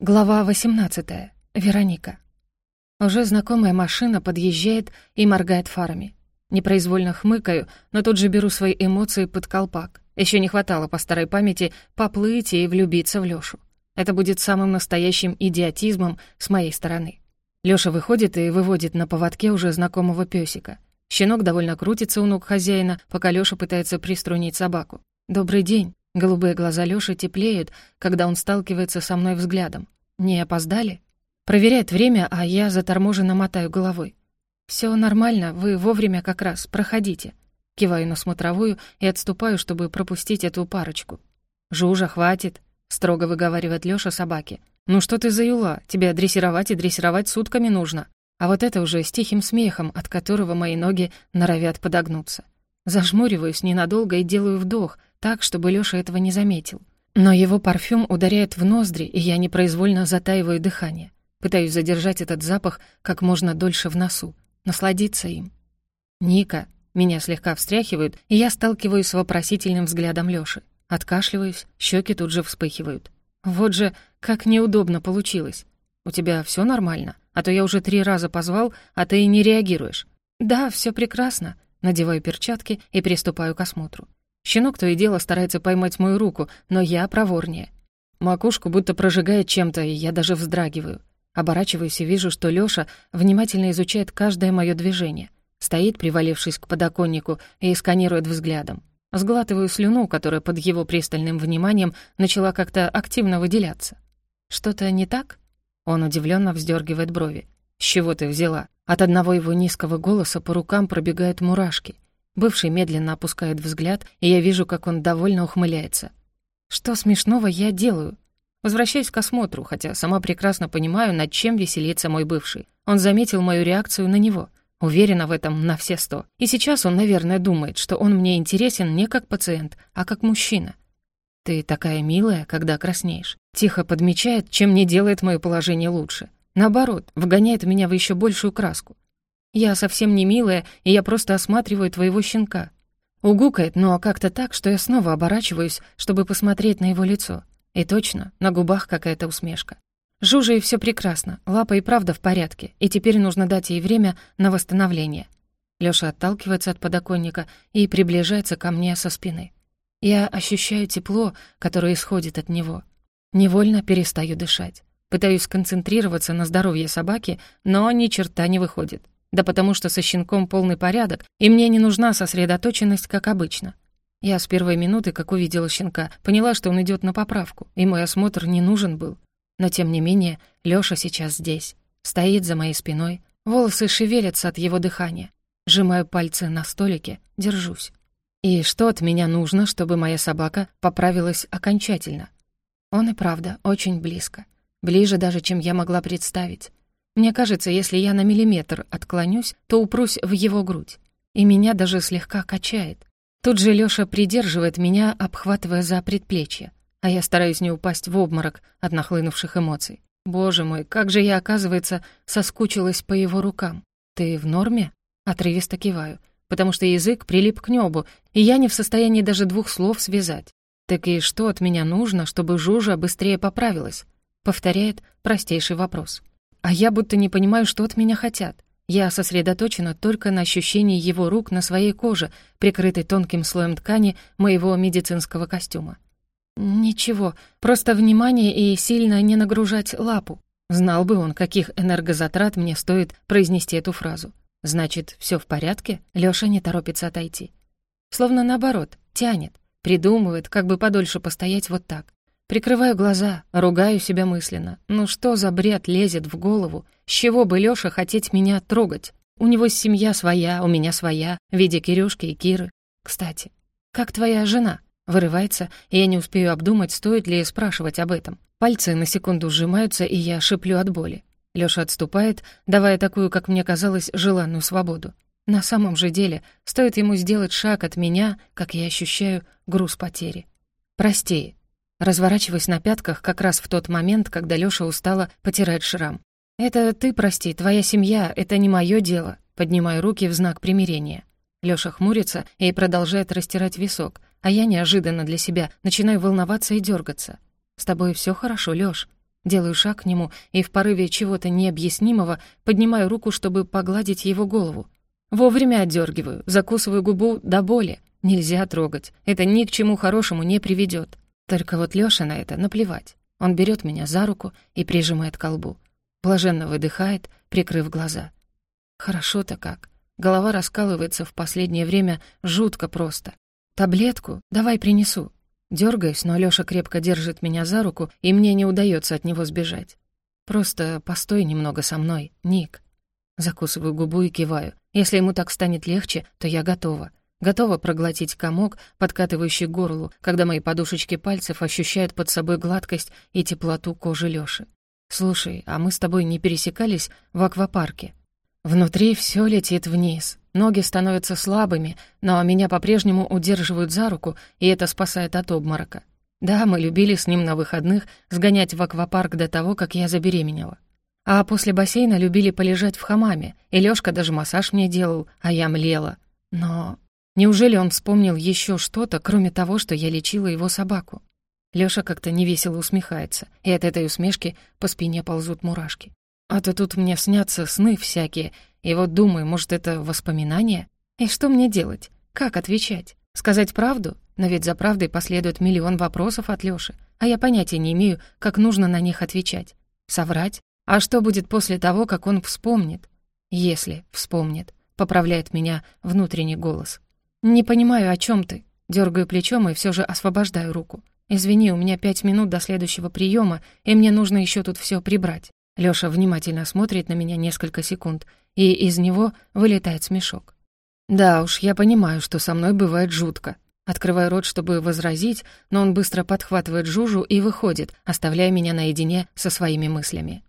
Глава 18. Вероника. Уже знакомая машина подъезжает и моргает фарами. Непроизвольно хмыкаю, но тут же беру свои эмоции под колпак. Еще не хватало по старой памяти поплыть и влюбиться в Лёшу. Это будет самым настоящим идиотизмом с моей стороны. Лёша выходит и выводит на поводке уже знакомого пёсика. Щенок довольно крутится у ног хозяина, пока Лёша пытается приструнить собаку. «Добрый день», Голубые глаза Лёши теплеют, когда он сталкивается со мной взглядом. Не опоздали? Проверяет время, а я заторможенно мотаю головой. Всё нормально, вы вовремя как раз, проходите». Киваю на смотровую и отступаю, чтобы пропустить эту парочку. «Жужа, хватит», — строго выговаривает Лёша собаке. «Ну что ты за юла? Тебя дрессировать и дрессировать сутками нужно». А вот это уже с тихим смехом, от которого мои ноги норовят подогнуться. Зажмуриваюсь ненадолго и делаю вдох, так, чтобы Лёша этого не заметил. Но его парфюм ударяет в ноздри, и я непроизвольно затаиваю дыхание. Пытаюсь задержать этот запах как можно дольше в носу, насладиться им. «Ника», меня слегка встряхивают, и я сталкиваюсь с вопросительным взглядом Лёши. Откашливаюсь, щеки тут же вспыхивают. Вот же, как неудобно получилось. У тебя все нормально? А то я уже три раза позвал, а ты и не реагируешь. Да, все прекрасно. Надеваю перчатки и приступаю к осмотру. Щенок то и дело старается поймать мою руку, но я проворнее. Макушку будто прожигает чем-то, и я даже вздрагиваю. Оборачиваюсь и вижу, что Лёша внимательно изучает каждое моё движение. Стоит, привалившись к подоконнику, и сканирует взглядом. Сглатываю слюну, которая под его пристальным вниманием начала как-то активно выделяться. «Что-то не так?» Он удивлённо вздёргивает брови. «С чего ты взяла?» От одного его низкого голоса по рукам пробегают мурашки — Бывший медленно опускает взгляд, и я вижу, как он довольно ухмыляется. Что смешного я делаю? Возвращаюсь к осмотру, хотя сама прекрасно понимаю, над чем веселится мой бывший. Он заметил мою реакцию на него. Уверена в этом на все сто. И сейчас он, наверное, думает, что он мне интересен не как пациент, а как мужчина. «Ты такая милая, когда краснеешь». Тихо подмечает, чем не делает мое положение лучше. Наоборот, вгоняет меня в еще большую краску. Я совсем не милая, и я просто осматриваю твоего щенка. Угукает, но как-то так, что я снова оборачиваюсь, чтобы посмотреть на его лицо. И точно, на губах какая-то усмешка. Жужа и все прекрасно, лапа и правда в порядке, и теперь нужно дать ей время на восстановление. Лёша отталкивается от подоконника и приближается ко мне со спины. Я ощущаю тепло, которое исходит от него. Невольно перестаю дышать. Пытаюсь сконцентрироваться на здоровье собаки, но ни черта не выходит. Да потому что со щенком полный порядок, и мне не нужна сосредоточенность, как обычно. Я с первой минуты, как увидела щенка, поняла, что он идет на поправку, и мой осмотр не нужен был. Но тем не менее, Лёша сейчас здесь. Стоит за моей спиной, волосы шевелятся от его дыхания. Сжимаю пальцы на столике, держусь. И что от меня нужно, чтобы моя собака поправилась окончательно? Он и правда очень близко. Ближе даже, чем я могла представить. Мне кажется, если я на миллиметр отклонюсь, то упрусь в его грудь. И меня даже слегка качает. Тут же Лёша придерживает меня, обхватывая за предплечье. А я стараюсь не упасть в обморок от нахлынувших эмоций. Боже мой, как же я, оказывается, соскучилась по его рукам. «Ты в норме?» Отрывисто киваю, потому что язык прилип к небу, и я не в состоянии даже двух слов связать. «Так и что от меня нужно, чтобы Жужа быстрее поправилась?» Повторяет простейший вопрос. А я будто не понимаю, что от меня хотят. Я сосредоточена только на ощущении его рук на своей коже, прикрытой тонким слоем ткани моего медицинского костюма. Ничего, просто внимание и сильно не нагружать лапу. Знал бы он, каких энергозатрат мне стоит произнести эту фразу. Значит, все в порядке? Лёша не торопится отойти. Словно наоборот, тянет, придумывает, как бы подольше постоять вот так. Прикрываю глаза, ругаю себя мысленно. Ну что за бред лезет в голову? С чего бы Лёша хотеть меня трогать? У него семья своя, у меня своя, в виде Кирюшки и Киры. Кстати, как твоя жена? Вырывается, и я не успею обдумать, стоит ли спрашивать об этом. Пальцы на секунду сжимаются, и я шиплю от боли. Лёша отступает, давая такую, как мне казалось, желанную свободу. На самом же деле, стоит ему сделать шаг от меня, как я ощущаю груз потери. «Прости», Разворачиваясь на пятках как раз в тот момент, когда Лёша устало потирать шрам. «Это ты прости, твоя семья, это не моё дело», поднимаю руки в знак примирения. Лёша хмурится и продолжает растирать висок, а я неожиданно для себя начинаю волноваться и дергаться. «С тобой всё хорошо, Лёш?» Делаю шаг к нему и в порыве чего-то необъяснимого поднимаю руку, чтобы погладить его голову. Вовремя отдергиваю, закусываю губу до боли. Нельзя трогать, это ни к чему хорошему не приведет. Только вот Лёша на это наплевать. Он берет меня за руку и прижимает к колбу. Блаженно выдыхает, прикрыв глаза. Хорошо-то как. Голова раскалывается в последнее время жутко просто. «Таблетку? Давай принесу». Дёргаюсь, но Лёша крепко держит меня за руку, и мне не удается от него сбежать. «Просто постой немного со мной, Ник». Закусываю губу и киваю. Если ему так станет легче, то я готова. Готова проглотить комок, подкатывающий к горлу, когда мои подушечки пальцев ощущают под собой гладкость и теплоту кожи Лёши. «Слушай, а мы с тобой не пересекались в аквапарке?» Внутри все летит вниз. Ноги становятся слабыми, но меня по-прежнему удерживают за руку, и это спасает от обморока. Да, мы любили с ним на выходных сгонять в аквапарк до того, как я забеременела. А после бассейна любили полежать в хамаме, и Лёшка даже массаж мне делал, а я млела. Но неужели он вспомнил еще что-то, кроме того, что я лечила его собаку? Лёша как-то невесело усмехается, и от этой усмешки по спине ползут мурашки. А то тут мне снятся сны всякие, и вот думаю, может, это воспоминания? И что мне делать? Как отвечать? Сказать правду? Но ведь за правдой последует миллион вопросов от Лёши, а я понятия не имею, как нужно на них отвечать. Соврать? А что будет после того, как он вспомнит? Если вспомнит, поправляет меня внутренний голос. Не понимаю, о чем ты. Дергаю плечом и все же освобождаю руку. Извини, у меня пять минут до следующего приема, и мне нужно еще тут все прибрать. Лёша внимательно смотрит на меня несколько секунд, и из него вылетает смешок. «Да уж, я понимаю, что со мной бывает жутко». Открываю рот, чтобы возразить, но он быстро подхватывает Жужу и выходит, оставляя меня наедине со своими мыслями.